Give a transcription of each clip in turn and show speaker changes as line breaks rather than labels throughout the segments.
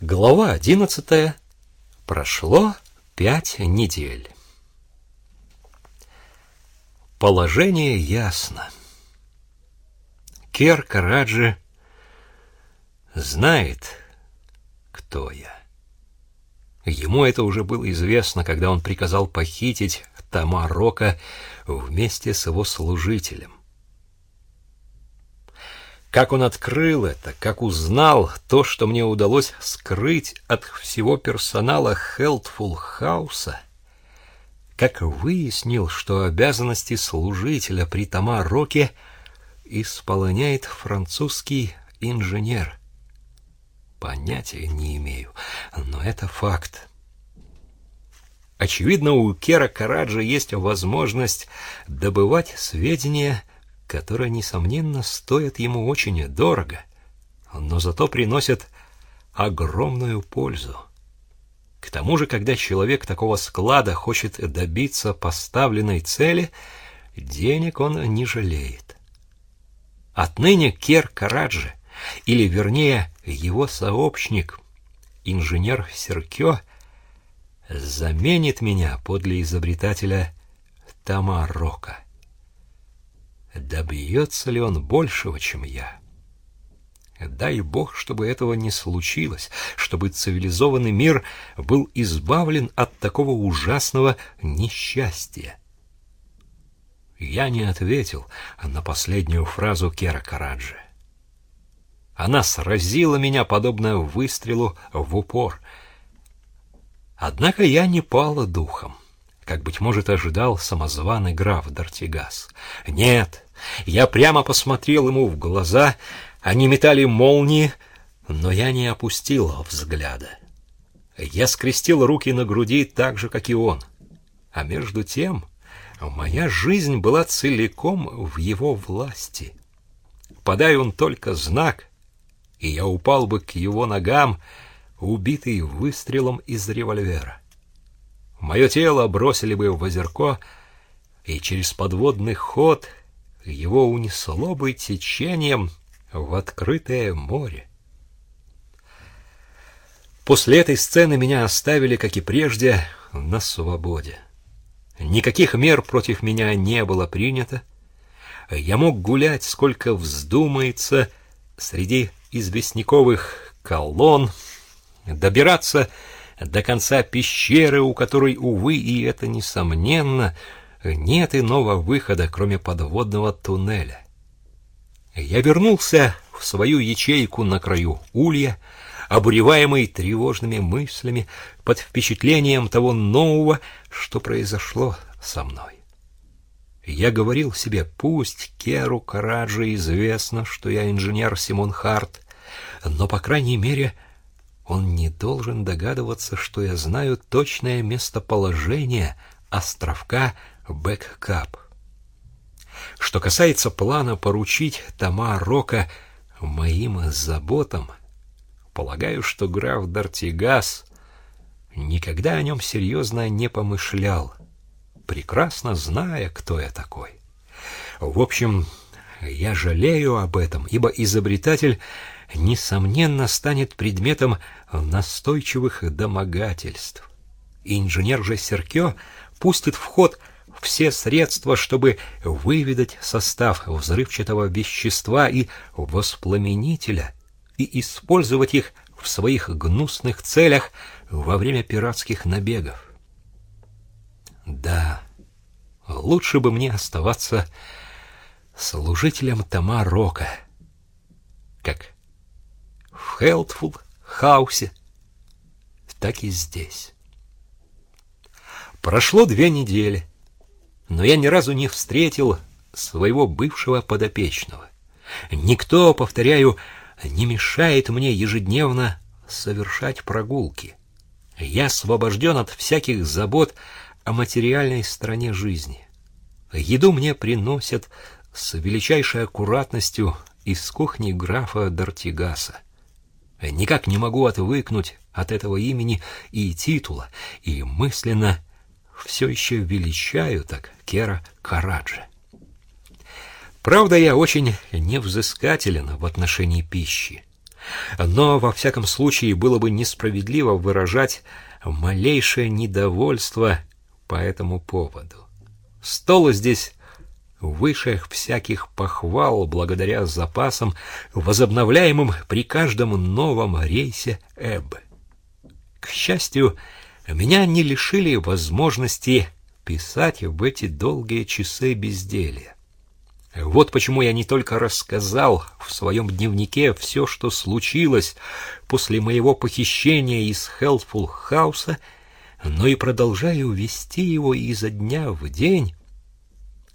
Глава одиннадцатая. Прошло пять недель. Положение ясно. Кер Караджи знает, кто я. Ему это уже было известно, когда он приказал похитить Тамарока вместе с его служителем. Как он открыл это, как узнал то, что мне удалось скрыть от всего персонала Хелтфул Хауса, как выяснил, что обязанности служителя при Тамароке исполняет французский инженер. Понятия не имею, но это факт. Очевидно, у Кера Караджа есть возможность добывать сведения которые, несомненно, стоят ему очень дорого, но зато приносят огромную пользу. К тому же, когда человек такого склада хочет добиться поставленной цели, денег он не жалеет. Отныне Кер Караджи, или вернее его сообщник, инженер Серкё, заменит меня подле изобретателя Тамарока. Добьется ли он большего, чем я? Дай Бог, чтобы этого не случилось, чтобы цивилизованный мир был избавлен от такого ужасного несчастья. Я не ответил на последнюю фразу Кера Караджи. Она сразила меня, подобно выстрелу в упор. Однако я не пала духом как, быть может, ожидал самозваный граф Дартигас. Нет, я прямо посмотрел ему в глаза, они метали молнии, но я не опустил взгляда. Я скрестил руки на груди так же, как и он. А между тем моя жизнь была целиком в его власти. Подай он только знак, и я упал бы к его ногам, убитый выстрелом из револьвера. Мое тело бросили бы в озерко, и через подводный ход его унесло бы течением в открытое море. После этой сцены меня оставили, как и прежде, на свободе. Никаких мер против меня не было принято. Я мог гулять, сколько вздумается, среди известняковых колонн, добираться до конца пещеры, у которой, увы, и это несомненно, нет иного выхода, кроме подводного туннеля. Я вернулся в свою ячейку на краю улья, обуреваемый тревожными мыслями, под впечатлением того нового, что произошло со мной. Я говорил себе, пусть Керу Караджи известно, что я инженер Симон Харт, но, по крайней мере, он не должен догадываться, что я знаю точное местоположение островка Бэккап. Что касается плана поручить Тома Рока моим заботам, полагаю, что граф Дартигас никогда о нем серьезно не помышлял, прекрасно зная, кто я такой. В общем, я жалею об этом, ибо изобретатель несомненно станет предметом настойчивых домогательств. Инженер же Серкё пустит в ход все средства, чтобы выведать состав взрывчатого вещества и воспламенителя и использовать их в своих гнусных целях во время пиратских набегов. Да, лучше бы мне оставаться служителем Тома Рока, как Хелтфул Хаусе, так и здесь. Прошло две недели, но я ни разу не встретил своего бывшего подопечного. Никто, повторяю, не мешает мне ежедневно совершать прогулки. Я освобожден от всяких забот о материальной стороне жизни. Еду мне приносят с величайшей аккуратностью из кухни графа Дартигаса. Никак не могу отвыкнуть от этого имени и титула, и мысленно все еще величаю так Кера Караджи. Правда, я очень невзыскателен в отношении пищи. Но, во всяком случае, было бы несправедливо выражать малейшее недовольство по этому поводу. Стол здесь выше всяких похвал благодаря запасам, возобновляемым при каждом новом рейсе Эбб. К счастью, меня не лишили возможности писать в эти долгие часы безделья. Вот почему я не только рассказал в своем дневнике все, что случилось после моего похищения из Хелфул Хауса, но и продолжаю вести его изо дня в день.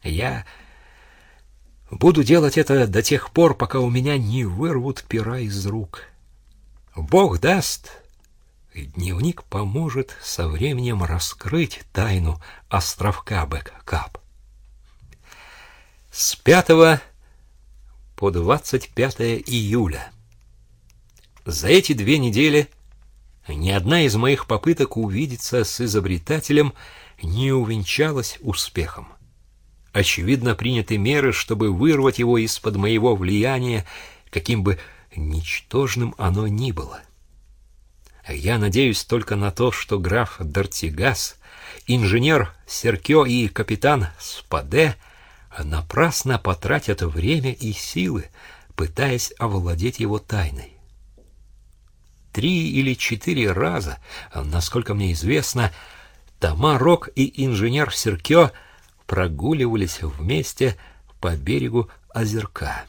Я буду делать это до тех пор, пока у меня не вырвут пера из рук. Бог даст, дневник поможет со временем раскрыть тайну островка Бэккап. С 5 по 25 июля. За эти две недели ни одна из моих попыток увидеться с изобретателем не увенчалась успехом. Очевидно, приняты меры, чтобы вырвать его из-под моего влияния, каким бы ничтожным оно ни было. Я надеюсь только на то, что граф Дартигас, инженер Серкё и капитан Спаде — напрасно потратят время и силы, пытаясь овладеть его тайной. Три или четыре раза, насколько мне известно, Тома Рок и инженер Серкё прогуливались вместе по берегу озерка.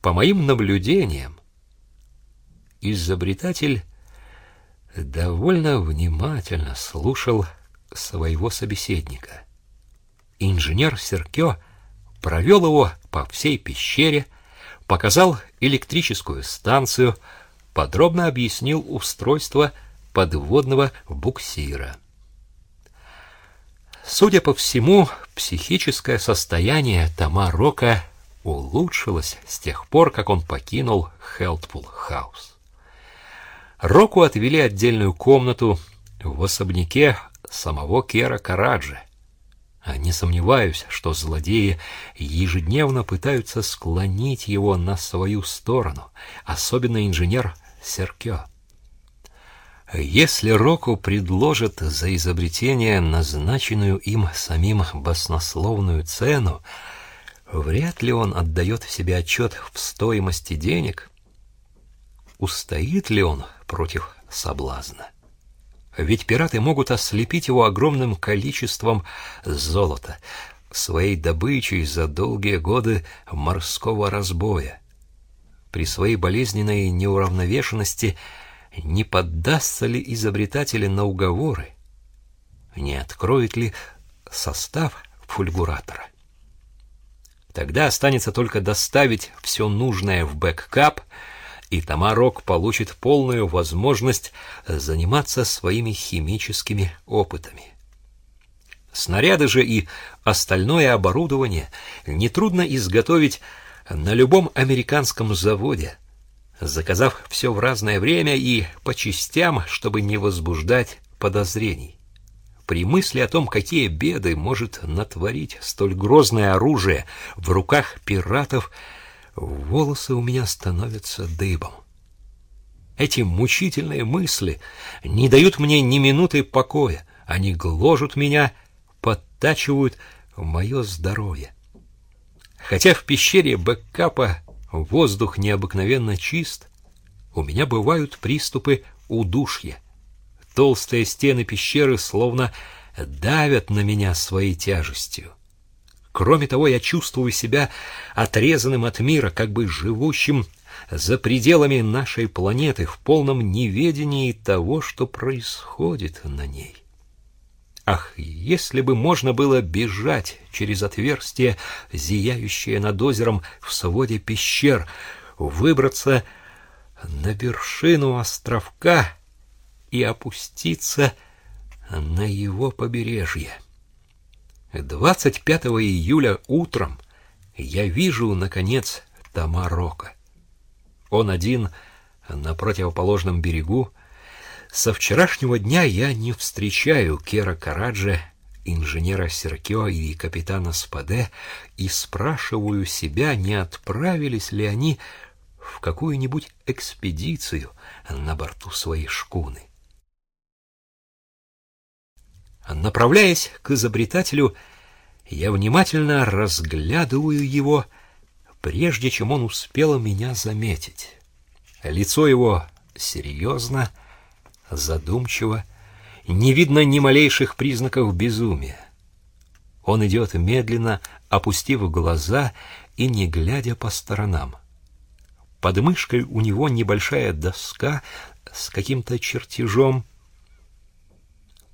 По моим наблюдениям, изобретатель довольно внимательно слушал своего собеседника — Инженер Серкё провел его по всей пещере, показал электрическую станцию, подробно объяснил устройство подводного буксира. Судя по всему, психическое состояние Тома Рока улучшилось с тех пор, как он покинул Хелтпул Хаус. Року отвели отдельную комнату в особняке самого Кера Караджи, а не сомневаюсь, что злодеи ежедневно пытаются склонить его на свою сторону, особенно инженер Серкё. Если Року предложат за изобретение назначенную им самим баснословную цену, вряд ли он отдает себе отчет в стоимости денег. Устоит ли он против соблазна? Ведь пираты могут ослепить его огромным количеством золота, своей добычей за долгие годы морского разбоя. При своей болезненной неуравновешенности не поддастся ли изобретатель на уговоры? Не откроет ли состав фульгуратора? Тогда останется только доставить все нужное в бэккап — и Тамарок получит полную возможность заниматься своими химическими опытами. Снаряды же и остальное оборудование нетрудно изготовить на любом американском заводе, заказав все в разное время и по частям, чтобы не возбуждать подозрений. При мысли о том, какие беды может натворить столь грозное оружие в руках пиратов, волосы у меня становятся дыбом. Эти мучительные мысли не дают мне ни минуты покоя, они гложут меня, подтачивают мое здоровье. Хотя в пещере бэккапа воздух необыкновенно чист, у меня бывают приступы удушья. Толстые стены пещеры словно давят на меня своей тяжестью. Кроме того, я чувствую себя отрезанным от мира, как бы живущим за пределами нашей планеты в полном неведении того, что происходит на ней. Ах, если бы можно было бежать через отверстие, зияющее над озером в своде пещер, выбраться на вершину островка и опуститься на его побережье. 25 июля утром я вижу, наконец, Тамарока. Он один на противоположном берегу. Со вчерашнего дня я не встречаю Кера Караджа, инженера Серкё и капитана Спаде и спрашиваю себя, не отправились ли они в какую-нибудь экспедицию на борту своей шкуны. Направляясь к изобретателю, я внимательно разглядываю его, прежде чем он успел меня заметить. Лицо его серьезно, задумчиво, не видно ни малейших признаков безумия. Он идет медленно, опустив глаза и не глядя по сторонам. Под мышкой у него небольшая доска с каким-то чертежом.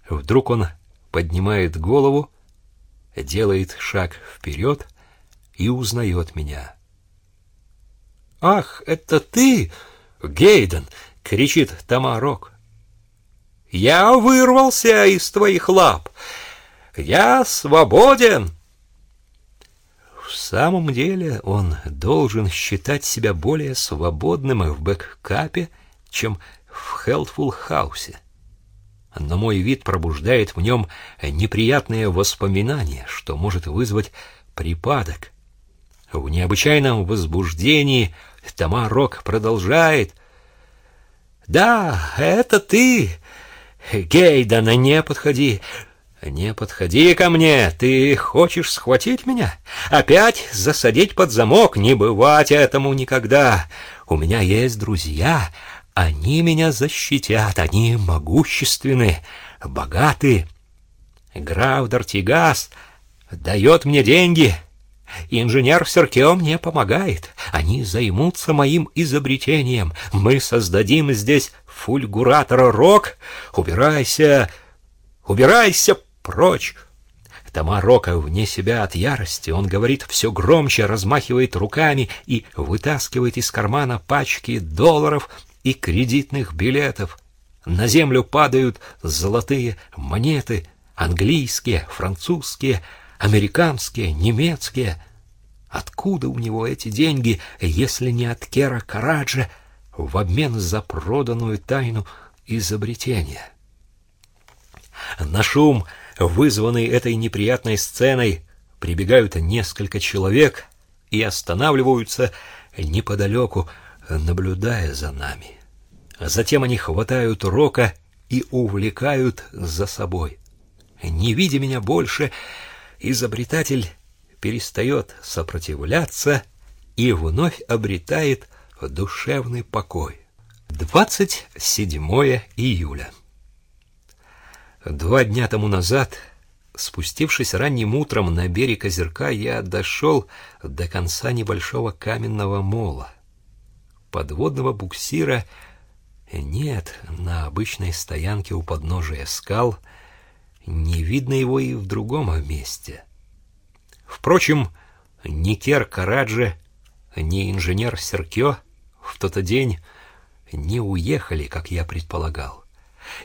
Вдруг он поднимает голову, делает шаг вперед и узнает меня. «Ах, это ты, Гэйдон!» — кричит Тома Рок. «Я вырвался из твоих лап! Я свободен!» В самом деле он должен считать себя более свободным в Бэк-Капе, чем в Хелтфул-Хаусе но мой вид пробуждает в нем неприятные воспоминания, что может вызвать припадок. В необычайном возбуждении Тамарок продолжает. «Да, это ты! Гейдана, не подходи! Не подходи ко мне! Ты хочешь схватить меня? Опять засадить под замок? Не бывать этому никогда! У меня есть друзья, они меня защитят, они могущественны, богаты. Граф Дартигас дает мне деньги. Инженер Серкео мне помогает. Они займутся моим изобретением. Мы создадим здесь фульгуратор рок. Убирайся, убирайся прочь. Тамарока вне себя от ярости. Он говорит все громче, размахивает руками и вытаскивает из кармана пачки долларов и кредитных билетов. На землю падают золотые монеты, английские, французские, американские, немецкие. Откуда у него эти деньги, если не от Кера Караджа в обмен за проданную тайну изобретения? На шум, вызванный этой неприятной сценой, прибегают несколько человек и останавливаются неподалеку, наблюдая за нами. Затем они хватают Рока и увлекают за собой. Не видя меня больше, изобретатель перестает сопротивляться и вновь обретает душевный покой. 27 июля. Два дня тому назад, спустившись ранним утром на берег озерка, я дошел до конца небольшого каменного мола подводного буксира нет на обычной стоянке у подножия скал, не видно его и в другом месте. Впрочем, ни Кер Караджи, ни инженер Серкё в тот день не уехали, как я предполагал.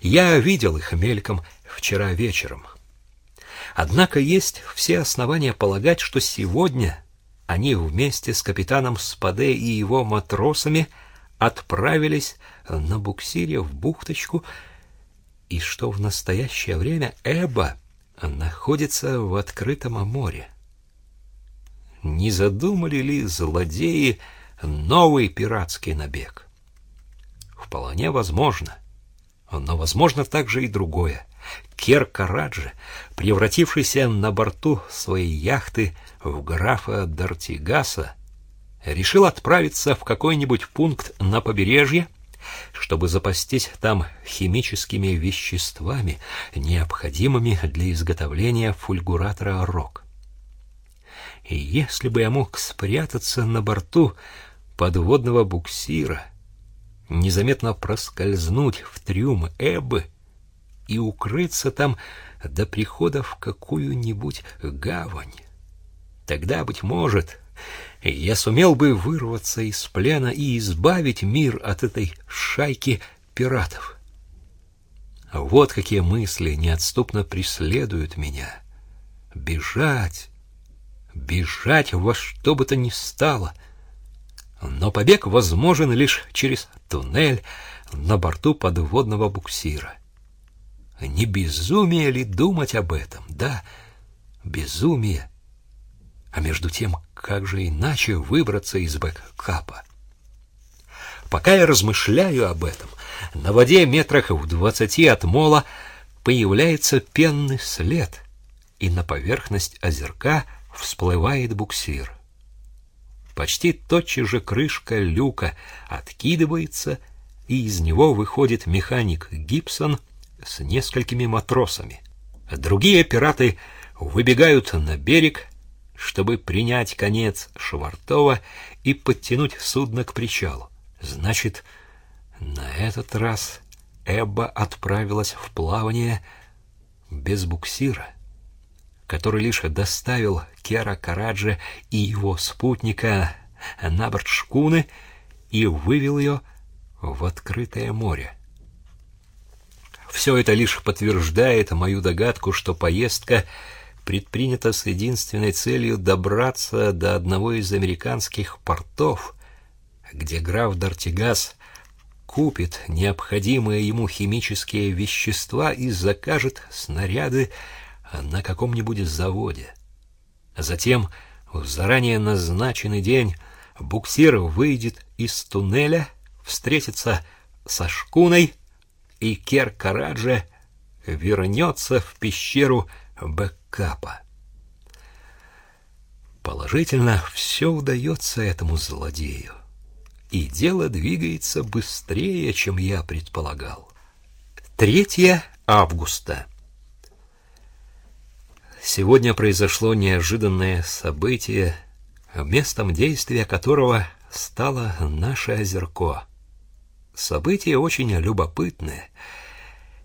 Я видел их мельком вчера вечером. Однако есть все основания полагать, что сегодня они вместе с капитаном Спаде и его матросами отправились на буксире в бухточку, и что в настоящее время Эба находится в открытом море. Не задумали ли злодеи новый пиратский набег? Вполне возможно. Но возможно также и другое. Кер Караджи, превратившийся на борту своей яхты в графа Дартигаса, решил отправиться в какой-нибудь пункт на побережье, чтобы запастись там химическими веществами, необходимыми для изготовления фульгуратора рок. И если бы я мог спрятаться на борту подводного буксира, незаметно проскользнуть в трюм Эббы и укрыться там до прихода в какую-нибудь гавань, тогда, быть может, я сумел бы вырваться из плена и избавить мир от этой шайки пиратов. Вот какие мысли неотступно преследуют меня. Бежать, бежать во что бы то ни стало. Но побег возможен лишь через туннель на борту подводного буксира. Не безумие ли думать об этом? Да, безумие. А между тем, как же иначе выбраться из бэккапа? Пока я размышляю об этом, на воде метрах в двадцати от мола появляется пенный след, и на поверхность озерка всплывает буксир. Почти тотчас же крышка люка откидывается, и из него выходит механик Гибсон с несколькими матросами. Другие пираты выбегают на берег, чтобы принять конец Швартова и подтянуть судно к причалу. Значит, на этот раз Эбба отправилась в плавание без буксира, который лишь доставил Кера Караджа и его спутника на борт шкуны и вывел ее в открытое море. Все это лишь подтверждает мою догадку, что поездка предпринята с единственной целью добраться до одного из американских портов, где граф Дартигас купит необходимые ему химические вещества и закажет снаряды на каком-нибудь заводе. Затем в заранее назначенный день буксир выйдет из туннеля, встретится со шкуной, и Кер-Караджа вернется в пещеру Бэккапа. Положительно, все удается этому злодею и дело двигается быстрее, чем я предполагал. 3 августа. Сегодня произошло неожиданное событие, местом действия которого стало наше озерко. Событие очень любопытное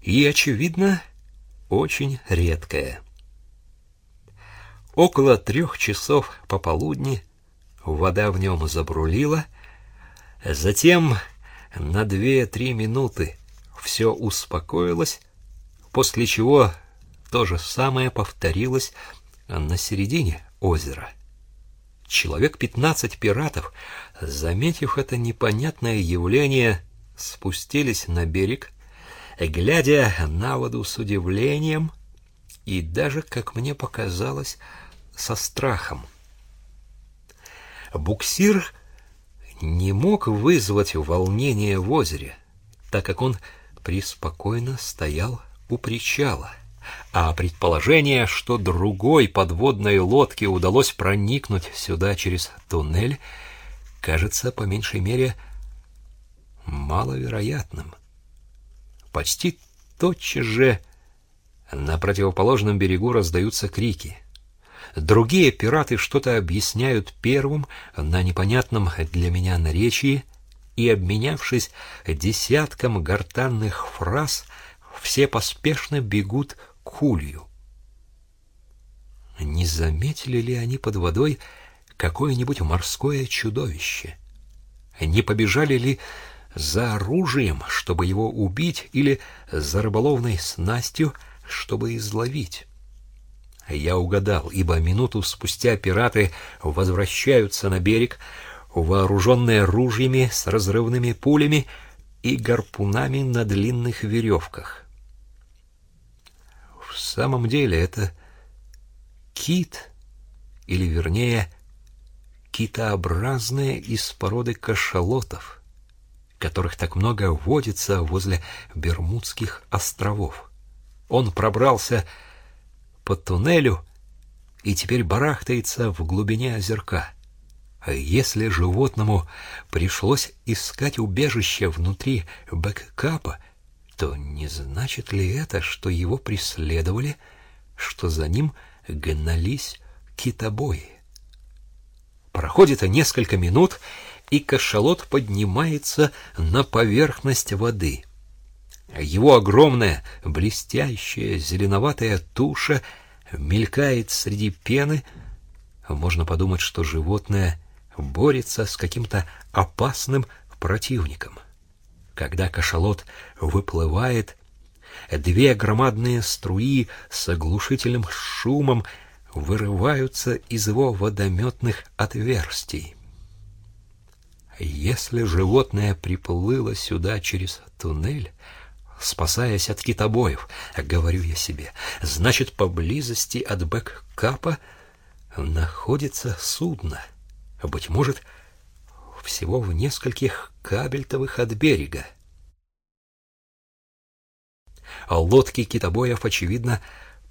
и, очевидно, очень редкое. Около трех часов пополудни вода в нем забрулила, Затем на две-три минуты все успокоилось, после чего то же самое повторилось на середине озера. Человек пятнадцать пиратов, заметив это непонятное явление, спустились на берег, глядя на воду с удивлением и даже, как мне показалось, со страхом. Буксир — не мог вызвать волнение в озере, так как он преспокойно стоял у причала. А предположение, что другой подводной лодке удалось проникнуть сюда через туннель, кажется, по меньшей мере, маловероятным. Почти тотчас же на противоположном берегу раздаются крики — Другие пираты что-то объясняют первым на непонятном для меня наречии, и, обменявшись десятком гортанных фраз, все поспешно бегут к улью. Не заметили ли они под водой какое-нибудь морское чудовище? Не побежали ли за оружием, чтобы его убить, или за рыболовной снастью, чтобы изловить? Я угадал, ибо минуту спустя пираты возвращаются на берег, вооруженные ружьями с разрывными пулями и гарпунами на длинных веревках. Самом деле это кит, или вернее, китообразные из породы кашалотов, которых так много водится возле Бермудских островов. Он пробрался по туннелю и теперь барахтается в глубине озерка. А если животному пришлось искать убежище внутри бэккапа, то не значит ли это, что его преследовали, что за ним гнались китобои? Проходит несколько минут, и кашалот поднимается на поверхность воды — его огромная, блестящая, зеленоватая туша мелькает среди пены. Можно подумать, что животное борется с каким-то опасным противником. Когда кашалот выплывает, две громадные струи с оглушительным шумом вырываются из его водометных отверстий. Если животное приплыло сюда через туннель, спасаясь от китобоев, говорю я себе. Значит, поблизости от бэккапа находится судно. Быть может, всего в нескольких кабельтовых от берега. А лодки китобоев, очевидно,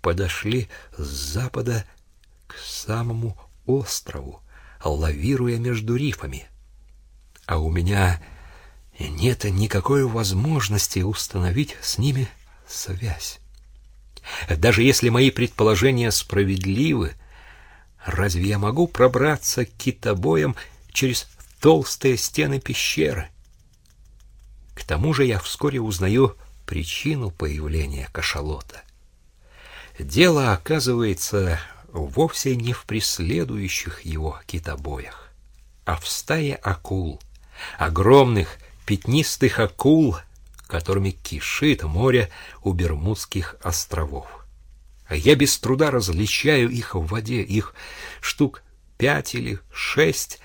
подошли с запада к самому острову, лавируя между рифами. А у меня нет никакой возможности установить с ними связь. Даже если мои предположения справедливы, разве я могу пробраться к китобоям через толстые стены пещеры? К тому же я вскоре узнаю причину появления кашалота. Дело, оказывается, вовсе не в преследующих его китобоях, а в стае акул, огромных пятнистых акул, которыми кишит море у Бермудских островов. Я без труда различаю их в воде, их штук пять или шесть.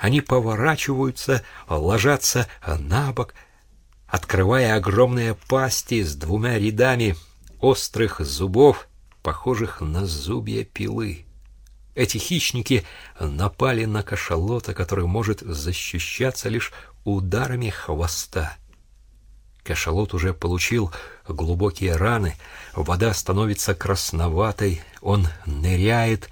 Они поворачиваются, ложатся на бок, открывая огромные пасти с двумя рядами острых зубов, похожих на зубья пилы. Эти хищники напали на кашалота, который может защищаться лишь ударами хвоста. Кашалот уже получил глубокие раны, вода становится красноватой, он ныряет,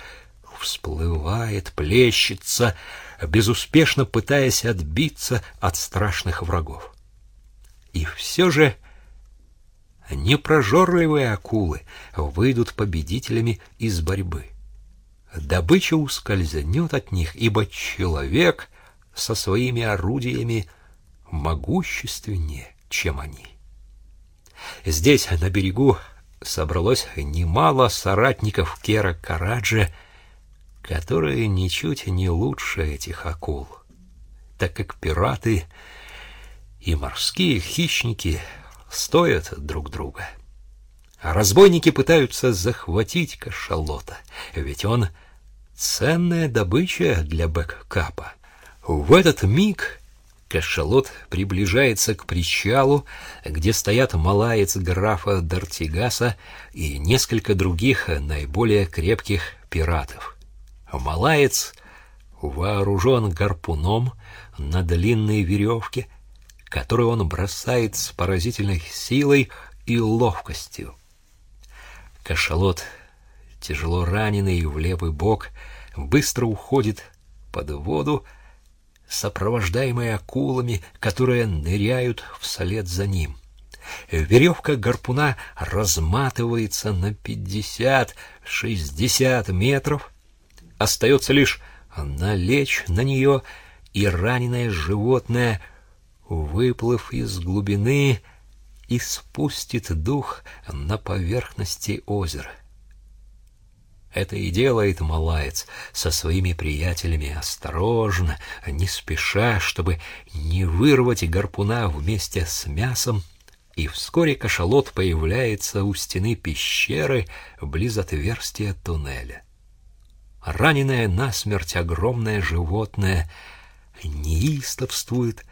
всплывает, плещется, безуспешно пытаясь отбиться от страшных врагов. И все же непрожорливые акулы выйдут победителями из борьбы. Добыча ускользнет от них, ибо человек со своими орудиями могущественнее, чем они. Здесь, на берегу, собралось немало соратников Кера Караджа, которые ничуть не лучше этих акул, так как пираты и морские хищники стоят друг друга. А разбойники пытаются захватить кашалота, ведь он ценная добыча для бэккапа. В этот миг кашалот приближается к причалу, где стоят малаец графа Дартигаса и несколько других наиболее крепких пиратов. Малаец вооружен гарпуном на длинной веревке, которую он бросает с поразительной силой и ловкостью. Кашалот, тяжело раненый в левый бок, быстро уходит под воду, сопровождаемый акулами, которые ныряют вслед за ним. Веревка гарпуна разматывается на пятьдесят-шестьдесят метров. Остается лишь налечь на нее, и раненое животное, выплыв из глубины, и спустит дух на поверхности озера. Это и делает малаец со своими приятелями осторожно, не спеша, чтобы не вырвать гарпуна вместе с мясом, и вскоре кашалот появляется у стены пещеры близ отверстия туннеля. Раненое насмерть огромное животное неистовствует,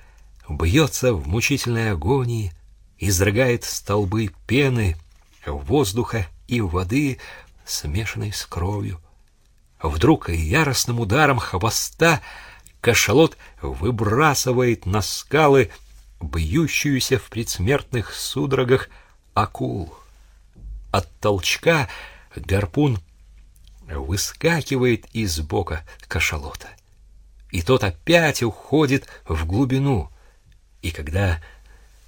бьется в мучительной агонии, изрыгает столбы пены, воздуха и воды, смешанной с кровью. Вдруг яростным ударом хвоста кашалот выбрасывает на скалы бьющуюся в предсмертных судорогах акул. От толчка гарпун выскакивает из бока кашалота, и тот опять уходит в глубину. И когда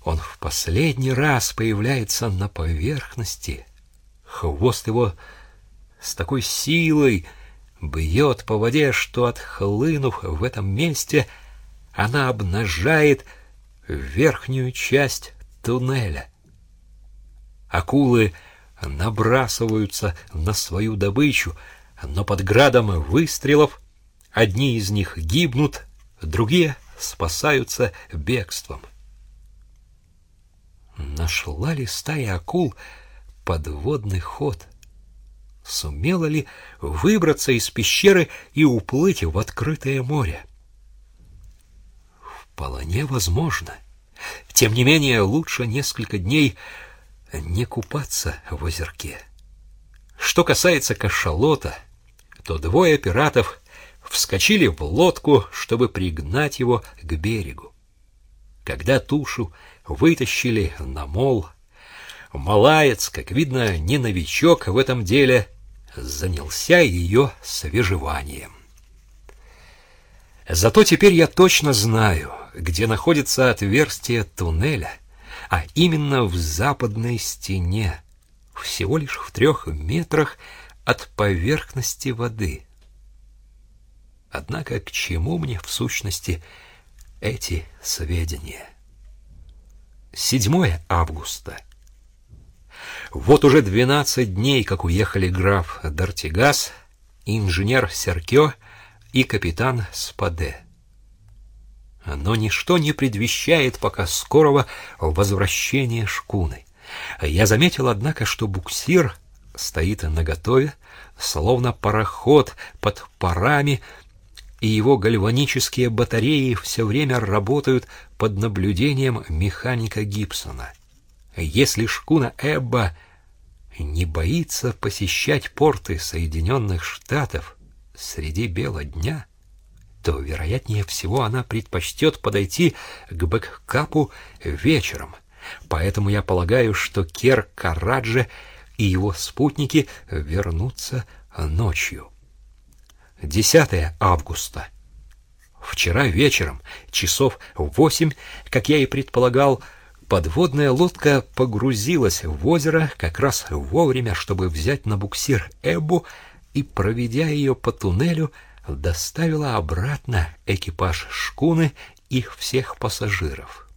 он в последний раз появляется на поверхности. Хвост его с такой силой бьет по воде, что, отхлынув в этом месте, она обнажает верхнюю часть туннеля. Акулы набрасываются на свою добычу, но под градом выстрелов одни из них гибнут, другие спасаются бегством. Нашла ли стая акул подводный ход? Сумела ли выбраться из пещеры и уплыть в открытое море? Вполне возможно. Тем не менее, лучше несколько дней не купаться в озерке. Что касается кашалота, то двое пиратов вскочили в лодку, чтобы пригнать его к берегу. Когда тушу вытащили на мол, Малаец, как видно, не новичок в этом деле, занялся ее свежеванием. Зато теперь я точно знаю, где находится отверстие туннеля, а именно в западной стене, всего лишь в трех метрах от поверхности воды. Однако к чему мне в сущности эти сведения? 7 августа. Вот уже двенадцать дней, как уехали граф Дартигас, инженер Серкё и капитан Спаде. Но ничто не предвещает пока скорого возвращения шкуны. Я заметил, однако, что буксир стоит наготове, словно пароход под парами, и его гальванические батареи все время работают под наблюдением механика Гибсона. Если шкуна Эбба не боится посещать порты Соединенных Штатов среди бела дня, то, вероятнее всего, она предпочтет подойти к бэккапу вечером. Поэтому я полагаю, что Кер Караджи и его спутники вернутся ночью. 10 августа. Вчера вечером, часов восемь, как я и предполагал, подводная лодка погрузилась в озеро как раз вовремя, чтобы взять на буксир Эбу и, проведя ее по туннелю, доставила обратно экипаж шкуны и всех пассажиров.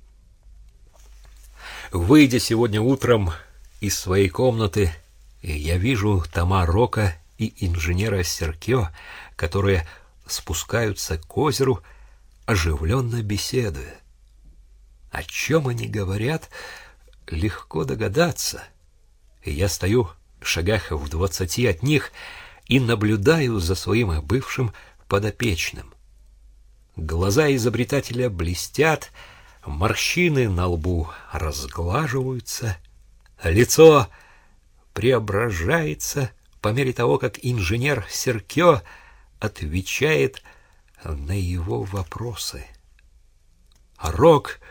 Выйдя сегодня утром из своей комнаты, я вижу Тома Рока и инженера Серкио, которые спускаются к озеру, оживленно беседуя. О чем они говорят, легко догадаться. Я стою в шагах в двадцати от них и наблюдаю за своим бывшим подопечным. Глаза изобретателя блестят, морщины на лбу разглаживаются, лицо преображается по мере того, как инженер Серкё отвечает на его вопросы. Рок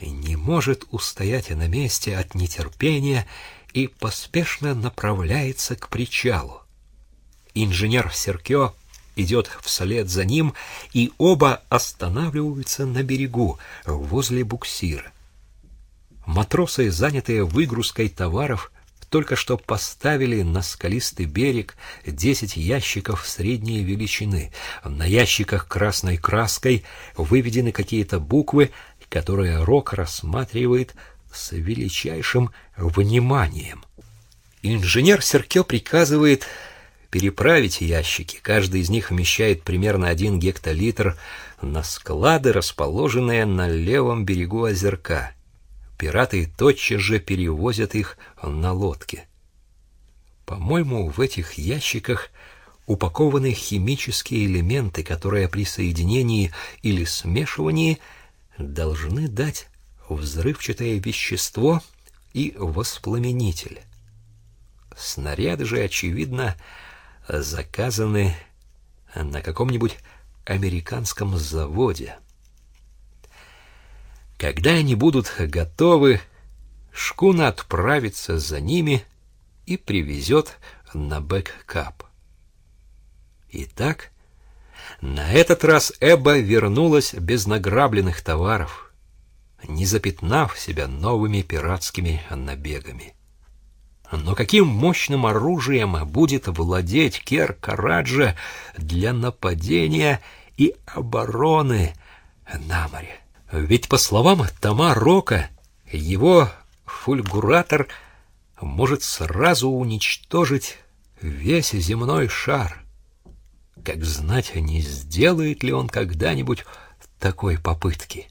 не может устоять на месте от нетерпения и поспешно направляется к причалу. Инженер Серкё идет вслед за ним, и оба останавливаются на берегу, возле буксира. Матросы, занятые выгрузкой товаров, только что поставили на скалистый берег десять ящиков средней величины. На ящиках красной краской выведены какие-то буквы, которые Рок рассматривает с величайшим вниманием. Инженер Серкё приказывает переправить ящики. Каждый из них вмещает примерно один гектолитр на склады, расположенные на левом берегу озерка. Пираты тотчас же перевозят их на лодке. По-моему, в этих ящиках упакованы химические элементы, которые при соединении или смешивании должны дать взрывчатое вещество и воспламенитель. Снаряды же, очевидно, заказаны на каком-нибудь американском заводе. Когда они будут готовы, шкуна отправится за ними и привезет на бэккап. Итак, на этот раз Эбба вернулась без награбленных товаров, не запятнав себя новыми пиратскими набегами. Но каким мощным оружием будет владеть Кер Караджа для нападения и обороны на море? Ведь, по словам Тома Рока, его фульгуратор может сразу уничтожить весь земной шар. Как знать, не сделает ли он когда-нибудь такой попытки.